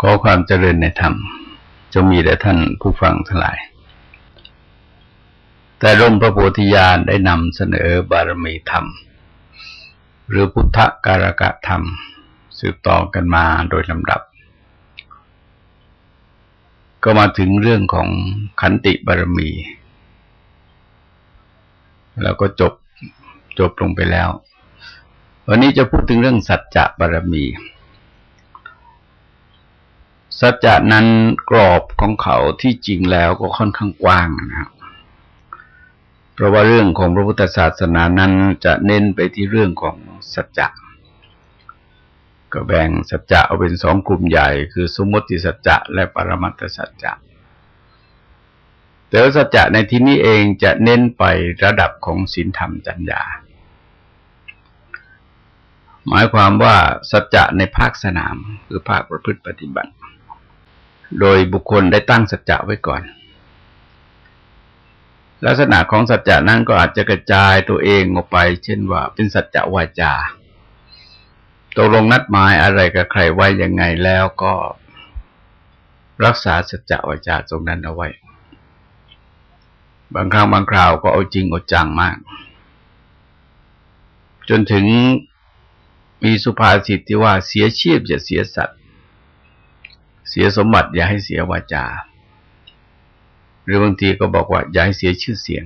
ขอความเจริญในธรรมจงมีแด่ท่านผู้ฟังทั้งหลาย แต่ร่มพระโพธิญาณได้นำเสนอบารมีธรรม หรือพุทธการกะธรรม สืบต่อกันมาโดยลำดับ ก็มาถึงเรื่องของขันติบารมี แล้วก็จบจบลงไปแล้ว วันนี้จะพูดถึงเรื่องสัจจะบารมี สัจจะนั้นกรอบของเขาที่จริงแล้วก็ค่อนข้างกว้างนะครับเพราะว่าเรื่องของพระพุทธศาสนานั้นจะเน้นไปที่เรื่องของสัจจะก็แบ่งสัจจะเอาเป็นสองกลุ่มใหญ่ คือสมมติสัจจะและปรมัตถสัจจะแต่สัจจะในที่นี้เองจะเน้นไประดับของศีลธรรมจัญญา หมายความว่าสัจจะในภาคสนามคือภาคประพฤติปฏิบัติ โดยบุคคลได้ตั้งสัจจะไว้ก่อน ลักษณะของสัจจะนั้นก็อาจจะกระจายตัวเองออกไป เช่นว่าเป็นสัจจะวาจาตกลงนัดหมายอะไรกับใครไว้ยังไงแล้วก็รักษาสัจจะวาจาตรงนั้นเอาไว้ บางครั้งบางคราวก็เอาจริงเอาจังมาก จนถึงมีสุภาษิตที่ว่าเสียชีพจะเสียสัตว์ เสียสมบัติอย่าให้เสียวาจา หรือบางทีก็บอกว่าอย่าให้เสียชื่อเสียง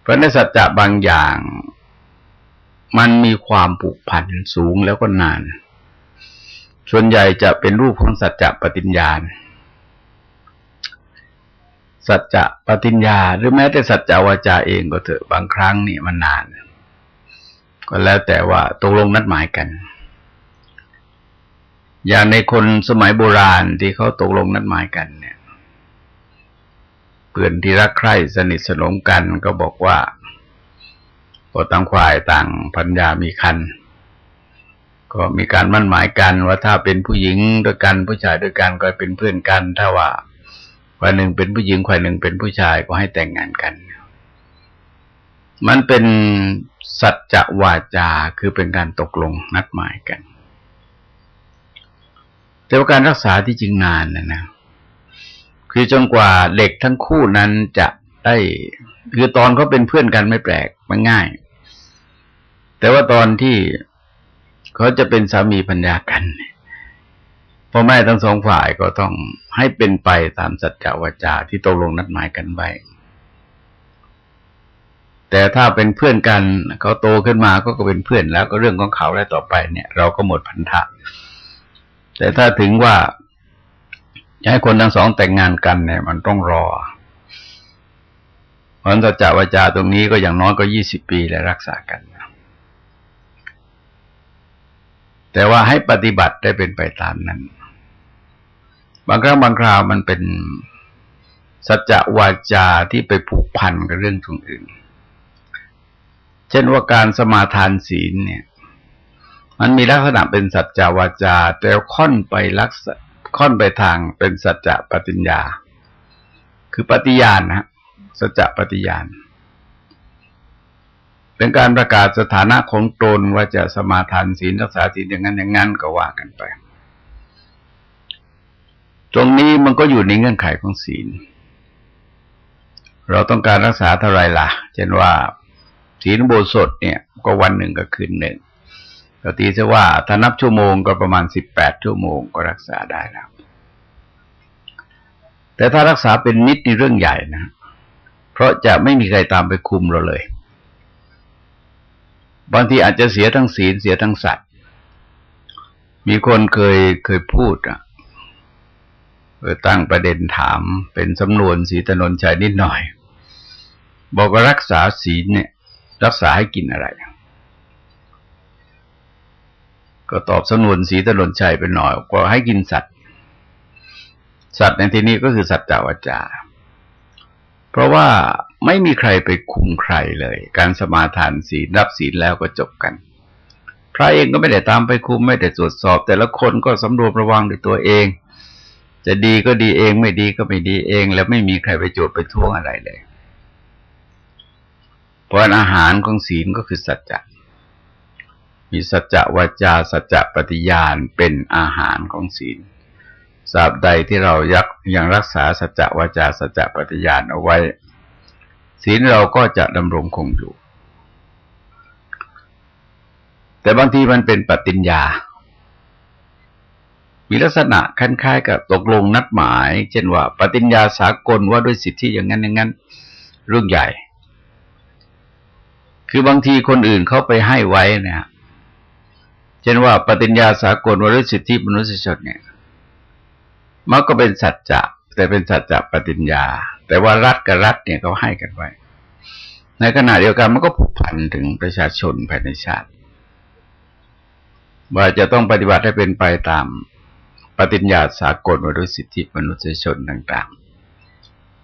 เพราะในสัจจะบางอย่าง มันมีความผูกพันสูงแล้วก็นาน ส่วนใหญ่จะเป็นรูปของสัจจะปฏิญญาณสัจจะปฏิญญา หรือแม้แต่สัจจะวาจาเองก็เถอะบางครั้งนี่มันนาน ก็แล้วแต่ว่าตกลงนัดหมายกัน อย่างในคนสมัยโบราณที่เขาตกลงนัดหมายกันเนี่ยเพื่อนที่รักใคร่สนิทสนมกันก็บอกว่าพอต่างฝ่ายต่างพัญญามีคันก็มีการมั่นหมายกันว่าถ้าเป็นผู้หญิงด้วยกันผู้ชายด้วยกันก็เป็นเพื่อนกัน ถ้าว่าฝ่ายหนึ่งเป็นผู้หญิงฝ่ายหนึ่งเป็นผู้ชายก็ให้แต่งงานกัน มันเป็นสัจจวาจาคือเป็นการตกลงนัดหมายกัน แต่ว่าการรักษาที่จริงนานนะนะคือจนกว่าเด็กทั้งคู่นั้นจะได้คือตอนเขาเป็นเพื่อนกันไม่แปลกมันง่าย แต่ว่าตอนที่เขาจะเป็นสามีพัญญากันพ่อแม่ทั้งสองฝ่ายก็ต้องให้เป็นไปตามสัจจวาจาที่ตกลงนัดหมายกันไว้แต่ถ้าเป็นเพื่อนกันเขาโตขึ้นมาก็ก็เป็นเพื่อนแล้วก็เรื่องของเขาแล้วต่อไปเนี่ย เราก็หมดพันธะ แต่ถ้าถึงว่าจะให้คนทั้งสองแต่งงานกันเนี่ย มันต้องรอ เพราะสัจจวาจาตรงนี้ก็อย่างน้อยก็ยี่สิบปีและรักษากันแต่ว่าให้ปฏิบัติได้เป็นไปตามนั้น บางครั้งบางคราวมันเป็นสัจจวาจาที่ไปผูกพันกับเรื่องทุงอื่น เช่นว่าการสมาทานศีลเนี่ย มันมีลักษณะเป็นสัจจวาจา แต่ค่อนไปลักษค่อนไปทางเป็นสัจจะปฏิญญา คือปฏิญาณนะสัจจะปฏิญาณ เป็นการประกาศสถานะของตนว่าจะสมาทานศีลรักษาศีลอย่างนั้นอย่างนั้นก็ว่ากันไป ตรงนี้มันก็อยู่ในเงื่อนไขของศีล เราต้องการรักษาเท่าไรล่ะ เช่นว่าศีลโบสถเนี่ย ก็วันหนึ่งก็คืนหนึ่ง ก็ตีซะว่าถ้านับชั่วโมงก็ประมาณสิบแปดชั่วโมงก็รักษาได้แล้ว แต่ถ้ารักษาเป็นนิดในเรื่องใหญ่นะ เพราะจะไม่มีใครตามไปคุมเราเลย บางทีอาจจะเสียทั้งศีลเสียทั้งสัตว์ มีคนเคยเคยพูดอะเออตั้งประเด็นถามเป็นสำนวนสีตนนชัยนิดหน่อย บอกว่ารักษาศีลเนี่ย รักษาให้กินอะไร ก็ตอบสนวนสีตนนชัยไปหน่อย ก็ให้กินสัตว์ สัตว์ในที่นี้ก็คือสัตว์จาวจา เพราะว่าไม่มีใครไปคุมใครเลย การสมาทานศีลรับศีลแล้วก็จบกัน พระเองก็ไม่ได้ตามไปคุมไม่ได้ตรวจสอบ แต่ละคนก็สำรวจระวังด้วยตัวเอง จะดีก็ดีเองไม่ดีก็ไม่ดีเอง แล้วไม่มีใครไปโจทย์ไปท่วงอะไรเลย เพราะอาหารของศีลก็คือสัจจะ มีสัจจะวาจาสัจจะปฏิญาณเป็นอาหารของศีลสาบใดที่เรายักยังรักษาสัจจะวาจาสัจจะปฏิญาณเอาไว้ ศีลเราก็จะดำรงคงอยู่ แต่บางทีมันเป็นปฏิญญา มีลักษณะคล้ายๆกับตกลงนัดหมาย เช่นว่า ปฏิญญาสากลว่าด้วยสิทธิอย่างนั้นอย่างนั้น เรื่องใหญ่ คือบางทีคนอื่นเขาไปให้ไว้เนี่ย ช่นว่าปฏิญญาสากลว่าด้วยสิทธิมนุษยชนเนี่ยมันก็เป็นสัจจะแต่เป็นสัจจะปฏิญญา แต่ว่ารัฐกับรัฐเนี่ยเขาให้กันไว้ ในขณะเดียวกันมันก็ผูกพันถึงประชาชนภายในชาติ ว่าจะต้องปฏิบัติให้เป็นไปตามปฏิญญาสากลว่าด้วยสิทธิมนุษยชนต่าง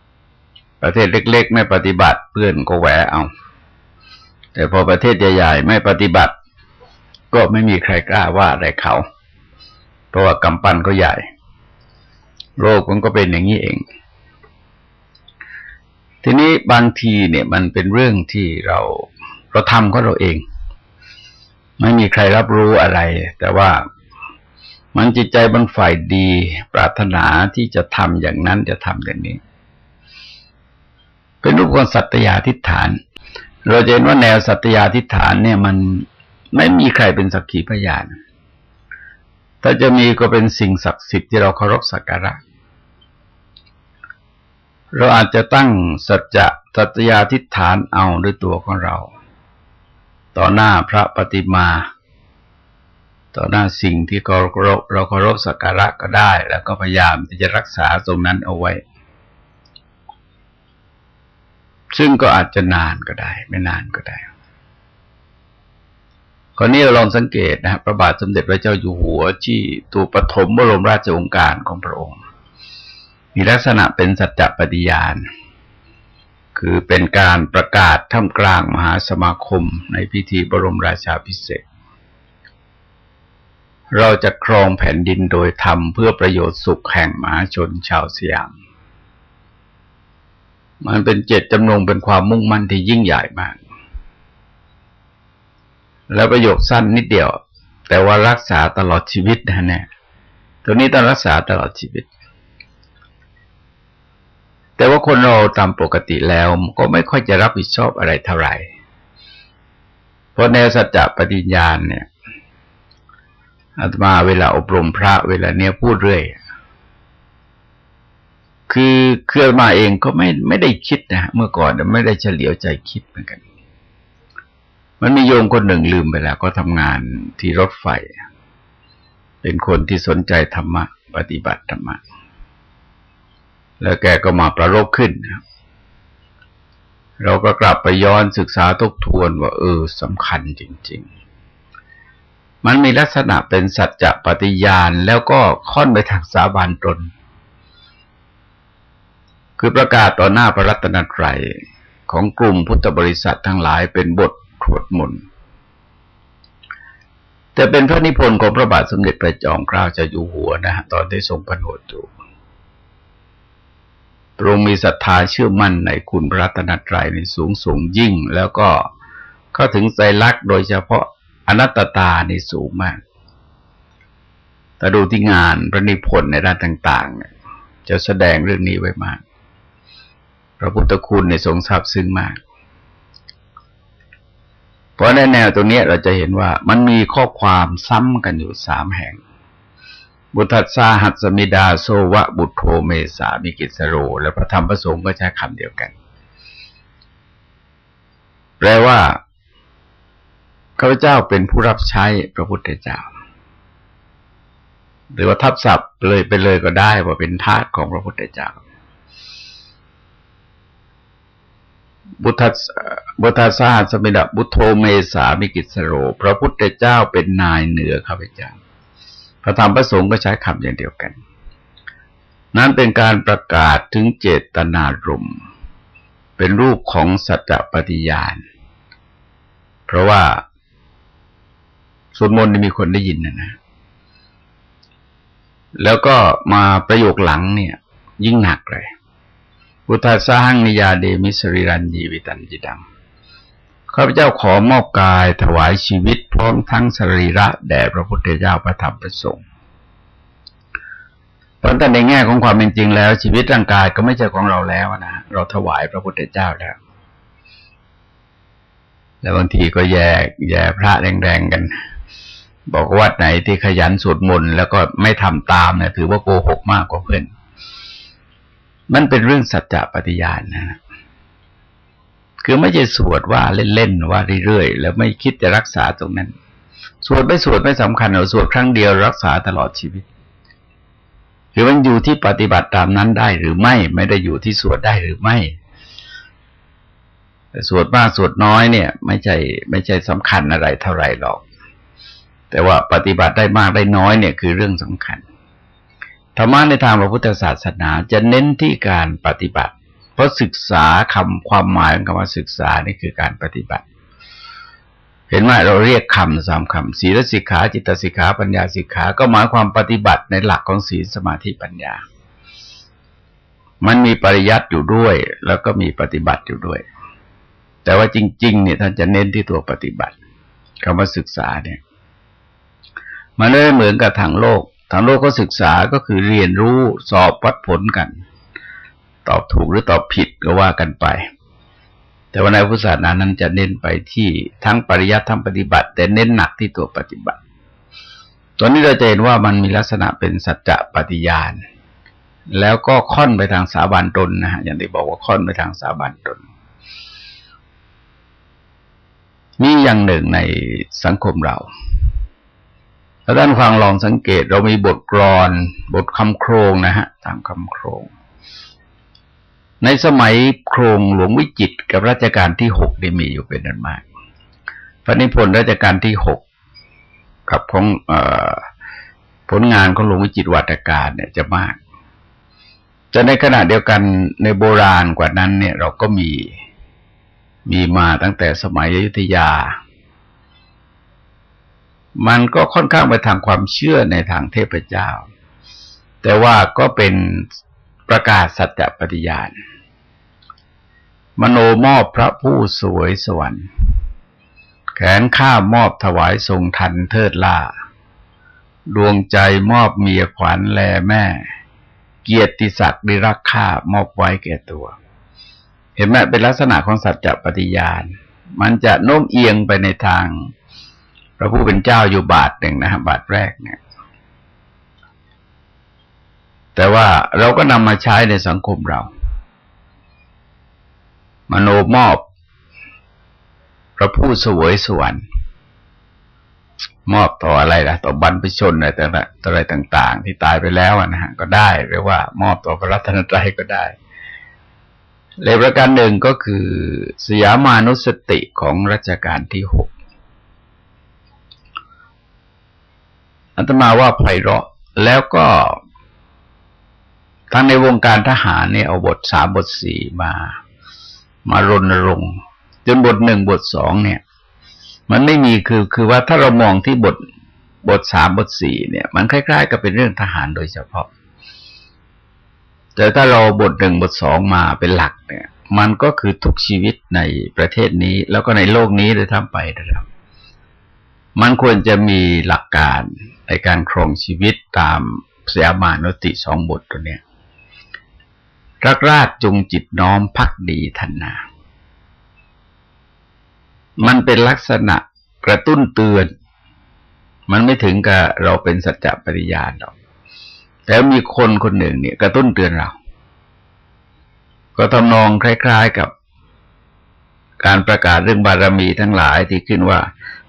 ๆ ประเทศเล็ก ๆ ไม่ปฏิบัติเพื่อนก็แหวเอา แต่พอประเทศใหญ่ๆไม่ปฏิบัติ ก็ไม่มีใครกล้าว่าอะไรเขา เพราะว่ากำปั้นก็ใหญ่ โลกมันก็เป็นอย่างนี้เอง ทีนี้บางทีเนี่ยมันเป็นเรื่องที่เราเราทำก็เราเอง ไม่มีใครรับรู้อะไร แต่ว่ามันจิตใจบางฝ่ายดี ปรารถนาที่จะทำอย่างนั้นจะทำอย่างนี้ เป็นรูปของสัตยาทิฐาน เราจะเห็นว่าแนวสัตยาทิฐานเนี่ยมัน ไม่มีใครเป็นสักขีพยาน ถ้าจะมีก็เป็นสิ่งศักดิ์สิทธิ์ที่เราเคารพสักการะ เราอาจจะตั้งสัจจะสัตยาทิฏฐานเอาด้วยตัวของเรา ต่อหน้าพระปฏิมา ต่อหน้าสิ่งที่เราเคารพเราเคารพสักการะก็ได้ แล้วก็พยายามที่จะรักษาตรงนั้นเอาไว้ ซึ่งก็อาจจะนานก็ได้ ไม่นานก็ได้ คราวนี้เราลองสังเกตนะครับพระบาทสมเด็จพระเจ้าอยู่หัวที่ตัวปฐมบรมราชองการของพระองค์ มีลักษณะเป็นสัจจปฏิญาณ คือเป็นการประกาศท่ามกลางมหาสมาคมในพิธีบรมราชาพิเศษ เราจะครองแผ่นดินโดยธรรมเพื่อประโยชน์สุขแห่งมหาชนชาวสยาม มันเป็นเจตจำนงเป็นความมุ่งมั่นที่ยิ่งใหญ่มาก แล้วประโยคสั้นนิดเดียว แต่ว่ารักษาตลอดชีวิตนะเนี่ยตัวนี้ต้องรักษาตลอดชีวิต แต่ว่าคนเราตามปกติแล้วก็ไม่ค่อยจะรับผิดชอบอะไรเท่าไหร่ เพราะในสัจจะปฏิญญาณเนี่ยอาตมาเวลาอบรมพระเวลาเนี้ยพูดเรื่อย คือเคลื่อนมาเองก็ไม่ไม่ได้คิดนะเมื่อก่อนไม่ได้เฉลียวใจคิดเหมือนกัน มันมีโยมคนหนึ่งลืมไปแล้ว ก็ทำงานที่รถไฟ เป็นคนที่สนใจธรรมะ ปฏิบัติธรรมะ แล้วแกก็มาประโลกขึ้น เราก็กลับไปย้อนศึกษาทบทวนว่า เออสำคัญจริง ๆ มันมีลักษณะเป็นสัจจะปฏิญาณแล้วก็ค่อนไปทางสาบานตน คือประกาศต่อหน้าพระรัตนตรัยของกลุ่มพุทธบริษัททั้งหลายเป็นบท สวดมนต์แต่เป็นพระนิพนธ์ของพระบาทสมเด็จพระจอมเกล้าเจ้าอยู่หัวนะตอนที่ทรงพระโนดอยู่ตรงมีศรัทธาเชื่อมั่นในคุณพระตนตรัยในสูงสูงยิ่ง แล้วก็เข้าถึงใจรักโดยเฉพาะอนัตตาในสูงมากแต่ดูที่งานพระนิพนธ์ในด้านต่างๆจะแสดงเรื่องนี้ไว้มาก พระพุทธคุณในทรงทราบซึ้งมาก เพราะในแนวตรงนี้เราจะเห็นว่ามันมีข้อความซ้ำกันอยู่สามแห่ง บุตรสาหัสมิดาโซวะบุตโธเมสามิกิสโร และพระธรรมประสงค์ก็ใช้คำเดียวกัน แปลว่าข้าพเจ้าเป็นผู้รับใช้พระพุทธเจ้า หรือว่าทับศัพท์เลยไปเลยก็ได้ว่าเป็นทาสของพระพุทธเจ้า บุตรบุตรสาสมิดาบุโธเมสามิกิสโร พระพุทธเจ้าเป็นนายเหนือข้าพเจ้า พระธรรมประสงค์ก็ใช้คำอย่างเดียวกัน นั้นเป็นการประกาศถึงเจตนารมณ์เป็นรูปของสัจจปฏิญาณ เพราะว่าสวดมนต์มีคนได้ยินนะนะ แล้วก็มาประโยคหลังเนี่ย ยิ่งหนักเลย พุทธสหังนิยาเดมิสริรันยีวิตันจิดังข้าพเจ้าขอมอบกายถวายชีวิตพร้อมทั้งสรีระแด่พระพุทธเจ้าพระธรรมพระสงฆ์เพราะแต่ในแง่ของความเป็นจริงแล้ว ชีวิตร่างกายก็ไม่ใช่ของเราแล้วนะเราถวายพระพุทธเจ้าแล้ว แล้วบางทีก็แย่แย่พระแรงๆกัน บอกวัดไหนที่ขยันสวดมนต์แล้วก็ไม่ทำตามเนี่ยถือว่าโกหกมากกว่าเพื่อน มันเป็นเรื่องสัจจะปฏิญาณนะคือไม่ใช่สวดว่าเล่นๆว่าเรื่อยๆแล้วไม่คิดจะรักษาตรงนั้น สวดไม่สวดไม่สำคัญเราสวดครั้งเดียวรักษาตลอดชีวิตคือมันอยู่ที่ปฏิบัติตามนั้นได้หรือไม่ ไม่ได้อยู่ที่สวดได้หรือไม่แต่สวดมากสวดน้อยเนี่ย ไม่ใช่ไม่ใช่สำคัญอะไรเท่าไหร่หรอก แต่ว่าปฏิบัติได้มากได้น้อยเนี่ยคือเรื่องสำคัญ ธรรมะในทางพระพุทธศาสนาจะเน้นที่การปฏิบัติ เพราะศึกษาคำความหมายของคำว่าศึกษานี่คือการปฏิบัติ เห็นว่าเราเรียกคำสามคำศีลสิกขาจิตสิกขาปัญญาสิกขาก็หมายความปฏิบัติในหลักของศีลสมาธิปัญญา มันมีปริยัติอยู่ด้วย แล้วก็มีปฏิบัติอยู่ด้วย แต่ว่าจริง ๆ เนี่ยท่านจะเน้นที่ตัวปฏิบัติคำว่าศึกษาเนี่ย มันไม่เหมือนกับทางโลก ทางโลกก็ศึกษาก็คือเรียนรู้สอบวัดผลกัน ตอบถูกหรือตอบผิดก็ว่ากันไป แต่ว่าในพุทธศาสนานั้นจะเน้นไปที่ทั้งปริยัติทั้งปฏิบัติ แต่เน้นหนักที่ตัวปฏิบัติ ตอนนี้เราจะเห็นว่ามันมีลักษณะเป็นสัจจะปฏิญาณ แล้วก็ค่อนไปทางสาบานตนนะฮะอย่างที่บอกว่าค่อนไปทางสาบานตนนี่อย่างหนึ่งในสังคมเรา ถ้าท่านฟังลองสังเกตเรามีบทกรอน บทคำโครงนะฮะ ตามคำโครง ในสมัยโครงหลวงวิจิตกับรัชกาลที่หกได้มีอยู่เป็นนันมาก พระนิพนธ์รัชกาลที่หกกับของอผลงานของหลวงวิจิตวัตการเนี่ยจะมากจะในขณะเดียวกันในโบราณกว่านั้นเนี่ย เราก็มีมีมาตั้งแต่สมัยอยุธยา มันก็ค่อนข้างไปทางความเชื่อในทางเทพเจ้า แต่ว่าก็เป็นประกาศสัจจะปฏิญาณ มโนมอบพระผู้สวยสวรรค์ แขนข้ามอบถวายทรงทันเทิดล่า ดวงใจมอบเมียขวัญแลแม่ เกียรติศักดิ์ดิรักข้ามอบไว้แก่ตัว เห็นไหมเป็นลักษณะของสัจจะปฏิญาณ มันจะโน้มเอียงไปในทาง พระผู้เป็นเจ้าอยู่บาทหนึ่งนะบาทแรกเนี่ย แต่ว่าเราก็นำมาใช้ในสังคมเรา มโนมอบ พระผู้สวยสวรรค์มอบต่ออะไรล่ะต่อบรรพชนอะไรต่างๆอะไรต่าง ๆ ที่ตายไปแล้วนะฮะก็ได้หรือว่ามอบต่อพระรัตนตรัยก็ได้เลยประการหนึ่งก็คือสยามานุสติของรัชกาลที่หก อัตมาว่าไพเราะ แล้วก็ทั้งในวงการทหารเนี่ยเอาบทสามบทสี่มา มารณรงค์จนบทหนึ่งบทสองเนี่ย มันไม่มีคือคือว่าถ้าเรามองที่บทบทสามบทสี่เนี่ย มันคล้ายๆกับเป็นเรื่องทหารโดยเฉพาะ แต่ถ้าเราบทหนึ่งบทสองมาเป็นหลักเนี่ย มันก็คือทุกชีวิตในประเทศนี้ แล้วก็ในโลกนี้โดยทั้งไปนะครับ มันควรจะมีหลักการในการครองชีวิตตามสยามานติสองบทตัวเนี้ยรักราชจงจิตน้อมพักดีทันนา มันเป็นลักษณะกระตุ้นเตือน มันไม่ถึงกับเราเป็นสัจจะปริญาณหรอก แต่มีคนคนหนึ่งเนี่ย กระตุ้นเตือนเรา ก็ทำนองคล้าย ๆกับการประกาศเรื่องบารมีทั้งหลายที่ขึ้นว่า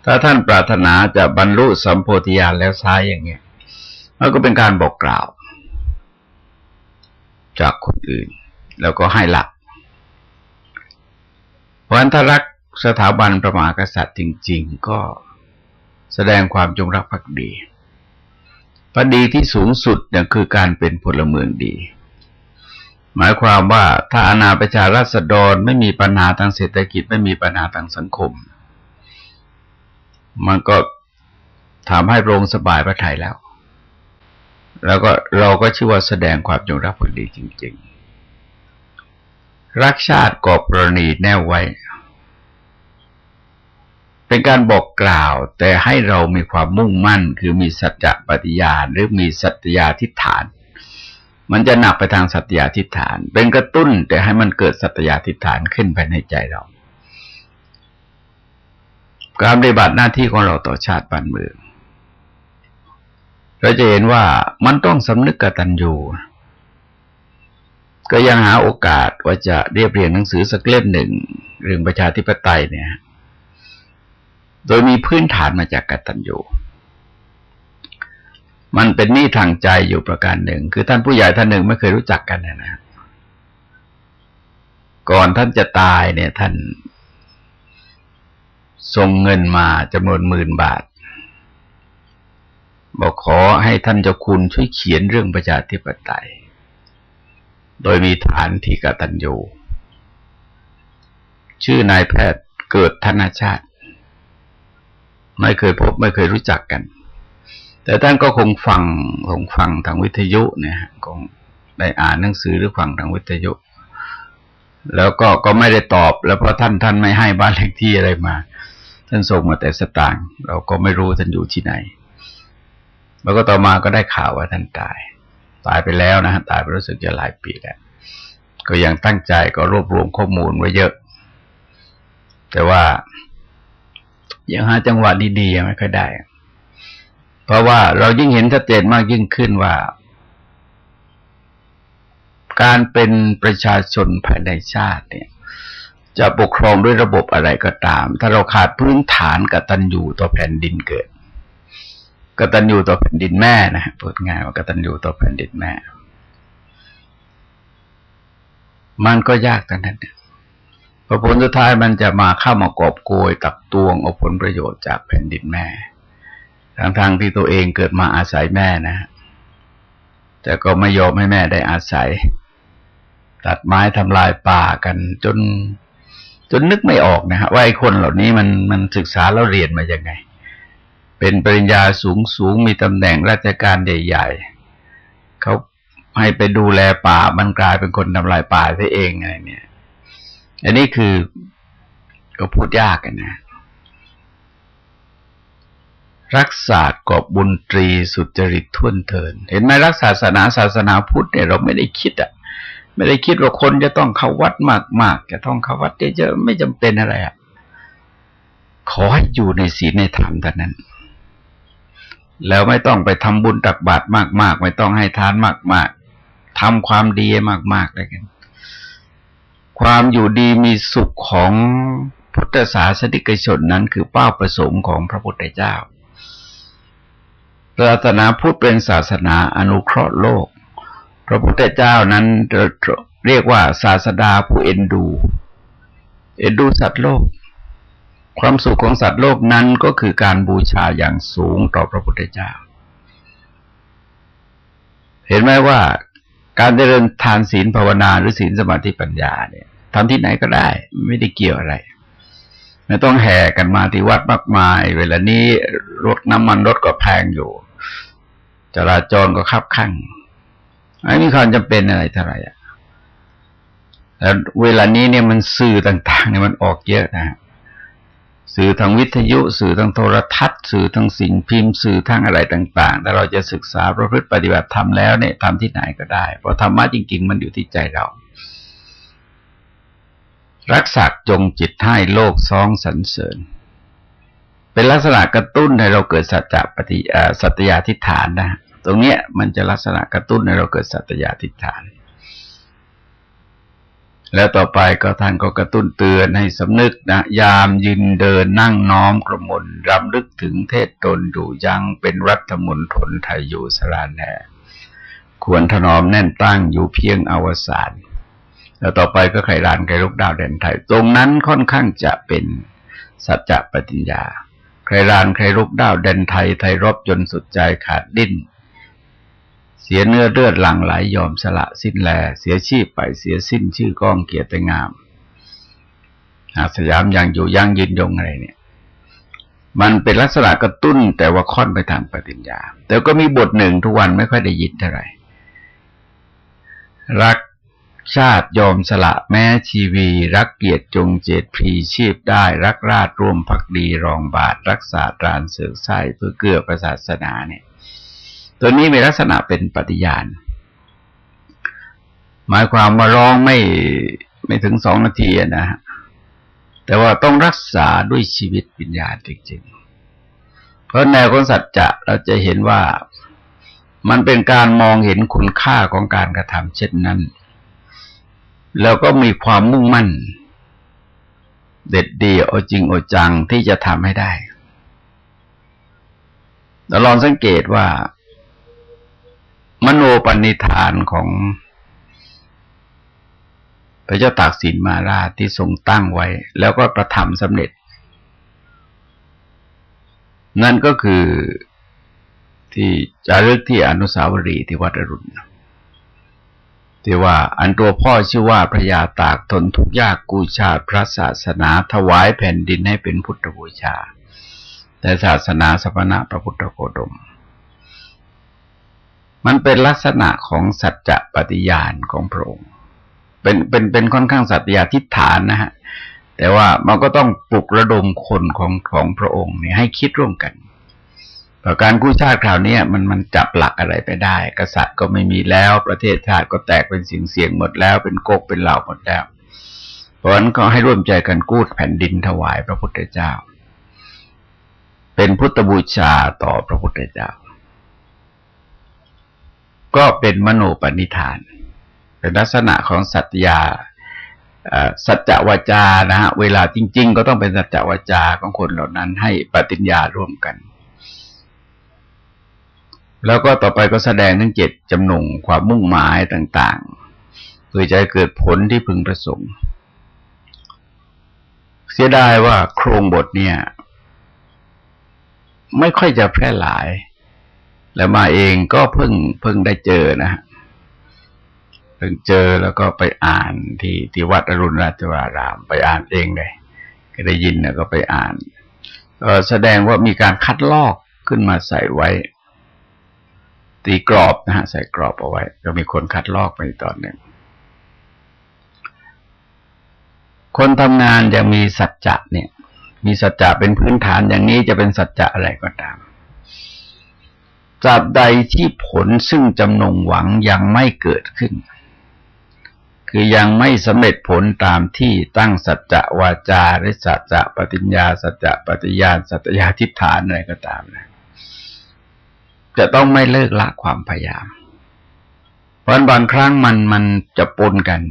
ถ้าท่านปรารถนาจะบรรลุสัมโพธิญาณแล้วซ้ายอย่างเงี้ยมันก็เป็นการบอกกล่าว จากคนอื่น แล้วก็ให้หลักเพราะฉะนั้นถ้ารักสถาบันประมากษัตริย์จริง ๆ ก็แสดงความจงรักภักดีพอดีที่สูงสุดเนี่ยคือการเป็นพลเมืองดี หมายความว่าถ้าอนาประชารัษฎรไม่มีปัญหาทางเศรษฐกิจไม่มีปัญหาทางสังคม มันก็ทำให้โรงสบายพระไทยแล้ว แล้วก็เราก็ชื่อว่าแสดงความจงรักภักดีจริง ๆ รักชาติกอบกรณีแน่วไว้ เป็นการบอกกล่าว แต่ให้เรามีความมุ่งมั่น คือมีสัจจะปฏิญาณหรือมีสัตยาทิฏฐาน มันจะหนักไปทางสัตยาทิฏฐาน เป็นกระตุ้นแต่ให้มันเกิดสัตยาทิฏฐานขึ้นภายในใจเรา การปฏิบัติหน้าที่ของเราต่อชาติบ้านเมือง เราจะเห็นว่ามันต้องสำนึกกตัญญูก็ยังหาโอกาสว่าจะเรียบเรียงหนังสือสักเล่มหนึ่งเรื่องประชาธิปไตยเนี่ย โดยมีพื้นฐานมาจากกตัญญูมันเป็นหนี้ทางใจอยู่ประการหนึ่ง คือท่านผู้ใหญ่ท่านหนึ่งไม่เคยรู้จักกันนะนะก่อนท่านจะตายเนี่ย ท่าน ส่งเงินมาจำนวนหมื่นบาท บอกขอให้ท่านเจ้าคุณช่วยเขียนเรื่องประชาธิปไตย โดยมีฐานที่กตัญญูชื่อนายแพทย์เกิดธนชาติ ไม่เคยพบไม่เคยรู้จักกัน แต่ท่านก็คงฟังคงฟังทางวิทยุเนี่ยคงได้อ่านหนังสือหรือฟังทางวิทยุ แล้วก็ก็ไม่ได้ตอบ แล้วเพราะท่านท่านไม่ให้บ้านเลขที่อะไรมา ท่านส่งมาแต่สตางค์เราก็ไม่รู้ท่านอยู่ที่ไหน แล้วก็ต่อมาก็ได้ข่าวว่าท่านตาย ตายไปแล้วนะฮะตายไปรู้สึกจะหลายปีแล้วก็ยังตั้งใจก็รวบรวมข้อมูลไว้เยอะ แต่ว่ายังหาจังหวะดีๆยังไม่ค่อยได้ เพราะว่าเรายิ่งเห็นชัดเจนมากยิ่งขึ้นว่า การเป็นประชาชนภายในชาติเนี่ย จะปกครองด้วยระบบอะไรก็ตาม ถ้าเราขาดพื้นฐานกตัญญูต่อแผ่นดินเกิดกตัญญูต่อแผ่นดินแม่นะพูดง่ายว่ากตัญญูต่อแผ่นดินแม่ มันก็ยากกันนั้นพอผลสุดท้ายมันจะมาเข้ามากอบโกยตักตวงเอาผลประโยชน์จากแผ่นดินแม่ทั้งทางที่ตัวเองเกิดมาอาศัยแม่นะ แต่ก็ไม่ยอมให้แม่ได้อาศัย ตัดไม้ทำลายป่ากันจน จนนึกไม่ออกนะฮะว่าไอ้คนเหล่านี้มันมันศึกษาแล้วเรียนมาอย่างไง เป็นปริญญาสูงสูงมีตำแหน่งราชการใหญ่ ๆเขาให้ไปดูแลป่ามันกลายเป็นคนทำลายป่าซะเองอะไรเนี่ย อันนี้คือก็พูดยากกันนะ รักษากอบบุญตรีสุจริตทุ่นเทิน เห็นไหมรักษาศาสนาศาสนาพุทธเนี่ยเราไม่ได้คิดอะ ไม่ได้คิดว่าคนจะต้องเข้าวัดมากๆจะต้องเข้าวัดเยอะๆไม่จำเป็นอะไรอะขอให้อยู่ในศีลในธรรมเท่านั้น แล้วไม่ต้องไปทำบุญตักบาตรมาก ๆ ไม่ต้องให้ทานมาก ๆทำความดีมากๆเลยกัน ความอยู่ดีมีสุขของพุทธศาสนิกชนนั้น คือเป้าประสงค์ของพระพุทธเจ้าศาสนาพุทธเป็นศาสนาอนุเคราะห์โลก พระพุทธเจ้านั้นเรียกว่าศาสดาผู้เอ็นดู เอ็นดูสัตว์โลก ความสุขของสัตว์โลกนั้นก็คือการบูชาอย่างสูงต่อพระพุทธเจ้า เห็นไหมว่าการเจริญทานศีลภาวนาหรือศีลสมาธิปัญญาเนี่ยทำที่ไหนก็ได้ ไม่ได้เกี่ยวอะไร ไม่ต้องแห่กันมาที่วัดมากมาย เวลานี้รถน้ำมันรถก็แพงอยู่ จราจรก็คับขั่ง ไม่มีความจำเป็นอะไรเท่าไหร่แล้วเวลานี้เนี่ยมันสื่อต่างๆเนี่ยมันออกเยอะนะสื่อทางวิทยุ สื่อทางโทรทัศน์ สื่อทางสิ่งพิมพ์ สื่อทางอะไรต่างๆ แต่เราจะศึกษาประพฤติปฏิบัติธรรมแล้วเนี่ยทำที่ไหนก็ได้ เพราะธรรมะจริง ๆ มันอยู่ที่ใจเรา รักษาจงจิตให้โลกซองสรรเสริญ เป็นลักษณะกระตุ้นให้เราเกิดสัจจะปฏิสัตยาธิฐานนะ ตรงเนี้ยมันจะลักษณะกระตุ้นให้เราเกิดสัตยาธิฐาน แล้วต่อไปก็ท่านก็กระตุ้นเตือนให้สำนึกนะยามยืนเดินนั่งน้อมกระมนรำลึกถึงเทศตนอยู่ยังเป็นรัฐมนตรไทยอยู่สลานแน่ควรถนอมแน่นตั้งอยู่เพียงอวสานแล้วต่อไปก็ไขรานไขลุกดาวเด่นไทย ตรงนั้นค่อนข้างจะเป็นสัจจะปฏิญญา ใครรานใครลุกดาวเด่นไทย ไทยรบจนสุดใจขาดดิ้น เสียเนื้อเลือดหลั่งไหลยยอมสละสิ้นแล เสียชีพไปเสียสิ้นชื่อก้องเกียรติงามอาสยามยังอยู่ยั่งยืนยงอะไรเนี่ย มันเป็นลักษณะกระตุ้นแต่ว่าค่อนไปทางปฏิญญา แต่ก็มีบทหนึ่งทุกวันไม่ค่อยได้ยินเท่าไหร่รักชาติยอมสละแม้ชีวี รักเกียรติจงเจตพรีชีพได้ รักราชร่วมพักดีรองบาท รักษาตรานเสือกไส้เพื่อเกื้อประศาสนาเนี่ย ตัวนี้มีลักษณะเป็นปฏิญาณ หมายความว่าร้องไม่ไม่ถึงสองนาทีนะฮะแต่ว่าต้องรักษาด้วยชีวิตวิญญาณจริงๆ เพราะแนวของสัจจะเราจะเห็นว่ามันเป็นการมองเห็นคุณค่าของการกระทำเช่นนั้น แล้วก็มีความมุ่งมั่น เด็ดเดีเอาจริงอจังที่จะทำให้ได้เราลองสังเกตว่า มโนปณิธานของพระเจ้าตากสินมาราชที่ทรงตั้งไว้ แล้วก็กระทำสำเร็จ นั่นก็คือที่จารึกที่อนุสาวรีย์ที่วัดอรุณที่ว่าอันตัวพ่อชื่อว่าพระยาตากทนทุกยากกูชาติพระศาสนาถวายแผ่นดินให้เป็นพุทธบูชา แต่ศาสนาสมณะพระพุทธโคดม มันเป็นลักษณะของสัจจะปฏิญาณของพระองค์ เป็นเป็นเป็นค่อนข้างสัตยาทิฏฐานนะฮะ แต่ว่ามันก็ต้องปลุกระดมคนของของพระองค์เนี่ยให้คิดร่วมกันต่การกู้ชาติคราวนี้มันมันจับหลักอะไรไปได้ กษัตริย์ก็ไม่มีแล้ว ประเทศชาติก็แตกเป็นสิ่งเสียงหมดแล้ว เป็นโกกเป็นเหล่าหมดแล้ว เพราะฉะนั้นก็ให้ร่วมใจกันกู้แผ่นดินถวายพระพุทธเจ้า เป็นพุทธบูชาต่อพระพุทธเจ้า ก็เป็นมโนปณิธาน เป็นลักษณะของสัตยาสัจจวาจานะฮะเวลาจริง ๆ ก็ต้องเป็นสัจจวาจาของคนเหล่านั้น ให้ปฏิญญาร่วมกัน แล้วก็ต่อไปก็แสดงทั้งเจ็ดจำนงความมุ่งหมายต่างๆเพื่อจะเกิดผลที่พึงประสงค์ เสียดายว่าโครงบทเนี่ย ไม่ค่อยจะแพร่หลาย แล้วมาเองก็เพิ่งเพิ่งได้เจอนะฮะเพิ่งเจอแล้วก็ไปอ่านที่ที่วัดอรุณราชวาราม ไปอ่านเองเลยก็ได้ยินแล้วก็ไปอ่านแสดงว่ามีการคัดลอกขึ้นมาใส่ไว้ ตีกรอบนะฮะใส่กรอบเอาไว้ก็มีคนคัดลอกไปตอนหนึ่งคนทำงานยังมีสัจจะเนี่ย มีสัจจะเป็นพื้นฐานอย่างนี้จะเป็นสัจจะอะไรก็ตาม ตราบใดที่ผลซึ่งจำนงหวังยังไม่เกิดขึ้น คือยังไม่สำเร็จผลตามที่ตั้งสัจจะวาจาหรือสัจจะปฏิญญา สัจจะปฏิญาณสัจยาทิฏฐานอะไรก็ตามนะจะต้องไม่เลิกละความพยายาม เพราะบางครั้งมันมันจะปนกัน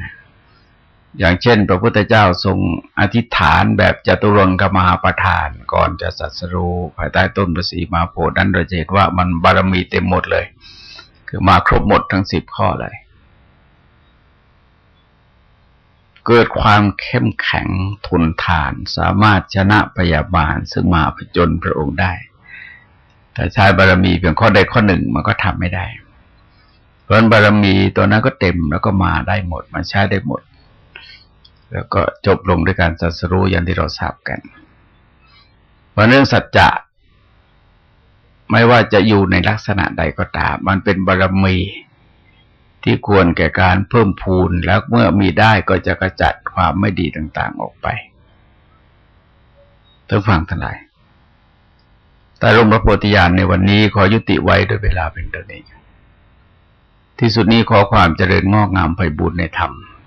อย่างเช่น พระพุทธเจ้าทรงอธิษฐานแบบจตุรงกมหาประธานก่อนจะสัสรูภายใต้ต้นประสีมาโพนั้นเราเห็นว่ามันบารมีเต็มหมดเลย คือมาครบหมดทั้งสิบข้อเลย เกิดความเข้มแข็งทุนทานสามารถชนะพยาบาลซึ่งมาผจญพระองค์ได้ แต่ใช้บารมีเพียงข้อใดข้อหนึ่งมันก็ทำไม่ได้เพราะบารมีตัวนั้นก็เต็มแล้วก็มาได้หมดมาใช้ได้หมด แล้วก็จบลงด้วยการสัสรู้อย่างที่เราทราบกันเพราเรื่องสัจจะไม่ว่าจะอยู่ในลักษณะใดก็ตาม มันเป็นบารมีที่ควรแก่การเพิ่มพูนแล้วเมื่อมีได้ก็จะกระจัดความไม่ดีต่าง ๆออกไปทั้งฟังทั้งหลายแต่ลมพระโพธิญาณในวันนี้ขอยุติไว้ด้วยเวลาเป็นตัวนี้ที่สุดนี้ขอความเจริญงอกงามไปบุญในธรรม